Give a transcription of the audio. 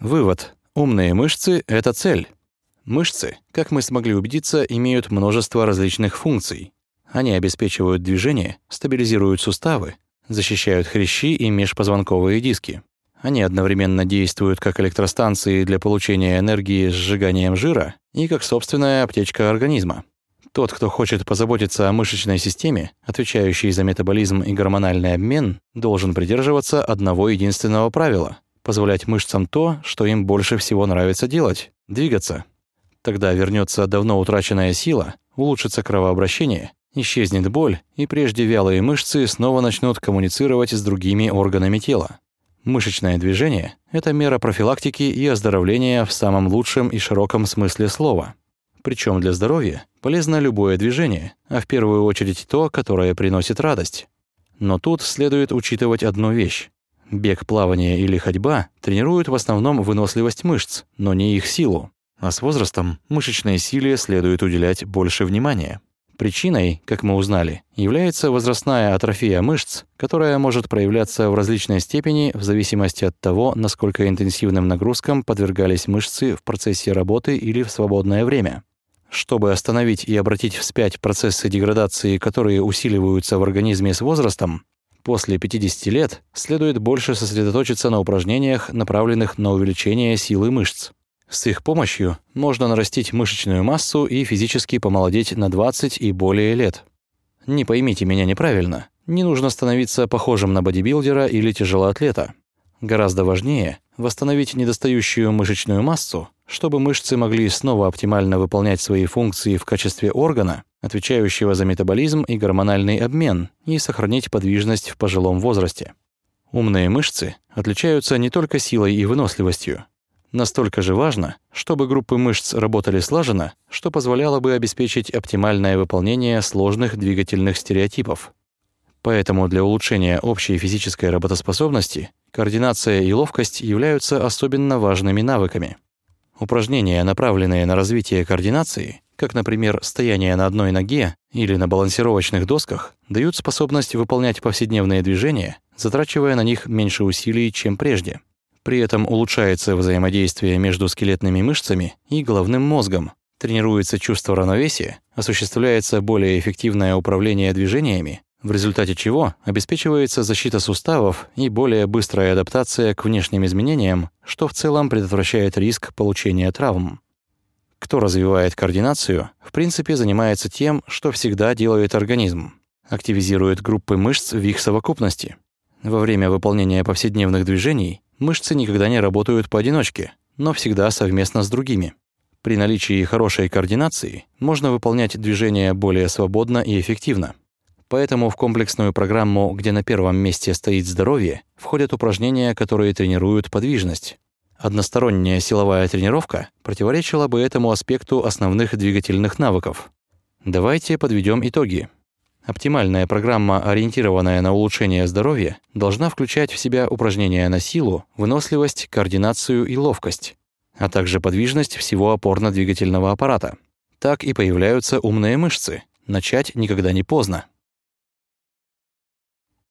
Вывод. Умные мышцы – это цель. Мышцы, как мы смогли убедиться, имеют множество различных функций. Они обеспечивают движение, стабилизируют суставы, защищают хрящи и межпозвонковые диски. Они одновременно действуют как электростанции для получения энергии сжиганием жира и как собственная аптечка организма. Тот, кто хочет позаботиться о мышечной системе, отвечающей за метаболизм и гормональный обмен, должен придерживаться одного единственного правила – позволять мышцам то, что им больше всего нравится делать – двигаться. Тогда вернется давно утраченная сила, улучшится кровообращение, исчезнет боль, и прежде вялые мышцы снова начнут коммуницировать с другими органами тела. Мышечное движение – это мера профилактики и оздоровления в самом лучшем и широком смысле слова. Причем для здоровья полезно любое движение, а в первую очередь то, которое приносит радость. Но тут следует учитывать одну вещь. Бег, плавание или ходьба тренируют в основном выносливость мышц, но не их силу. А с возрастом мышечной силе следует уделять больше внимания. Причиной, как мы узнали, является возрастная атрофия мышц, которая может проявляться в различной степени в зависимости от того, насколько интенсивным нагрузкам подвергались мышцы в процессе работы или в свободное время. Чтобы остановить и обратить вспять процессы деградации, которые усиливаются в организме с возрастом, после 50 лет следует больше сосредоточиться на упражнениях, направленных на увеличение силы мышц. С их помощью можно нарастить мышечную массу и физически помолодеть на 20 и более лет. Не поймите меня неправильно. Не нужно становиться похожим на бодибилдера или тяжелоатлета. Гораздо важнее восстановить недостающую мышечную массу, чтобы мышцы могли снова оптимально выполнять свои функции в качестве органа, отвечающего за метаболизм и гормональный обмен, и сохранить подвижность в пожилом возрасте. Умные мышцы отличаются не только силой и выносливостью, Настолько же важно, чтобы группы мышц работали слаженно, что позволяло бы обеспечить оптимальное выполнение сложных двигательных стереотипов. Поэтому для улучшения общей физической работоспособности координация и ловкость являются особенно важными навыками. Упражнения, направленные на развитие координации, как, например, стояние на одной ноге или на балансировочных досках, дают способность выполнять повседневные движения, затрачивая на них меньше усилий, чем прежде. При этом улучшается взаимодействие между скелетными мышцами и головным мозгом, тренируется чувство равновесия, осуществляется более эффективное управление движениями, в результате чего обеспечивается защита суставов и более быстрая адаптация к внешним изменениям, что в целом предотвращает риск получения травм. Кто развивает координацию, в принципе занимается тем, что всегда делает организм. Активизирует группы мышц в их совокупности. Во время выполнения повседневных движений Мышцы никогда не работают поодиночке, но всегда совместно с другими. При наличии хорошей координации можно выполнять движения более свободно и эффективно. Поэтому в комплексную программу, где на первом месте стоит здоровье, входят упражнения, которые тренируют подвижность. Односторонняя силовая тренировка противоречила бы этому аспекту основных двигательных навыков. Давайте подведем итоги. Оптимальная программа, ориентированная на улучшение здоровья, должна включать в себя упражнения на силу, выносливость, координацию и ловкость, а также подвижность всего опорно-двигательного аппарата. Так и появляются умные мышцы. Начать никогда не поздно.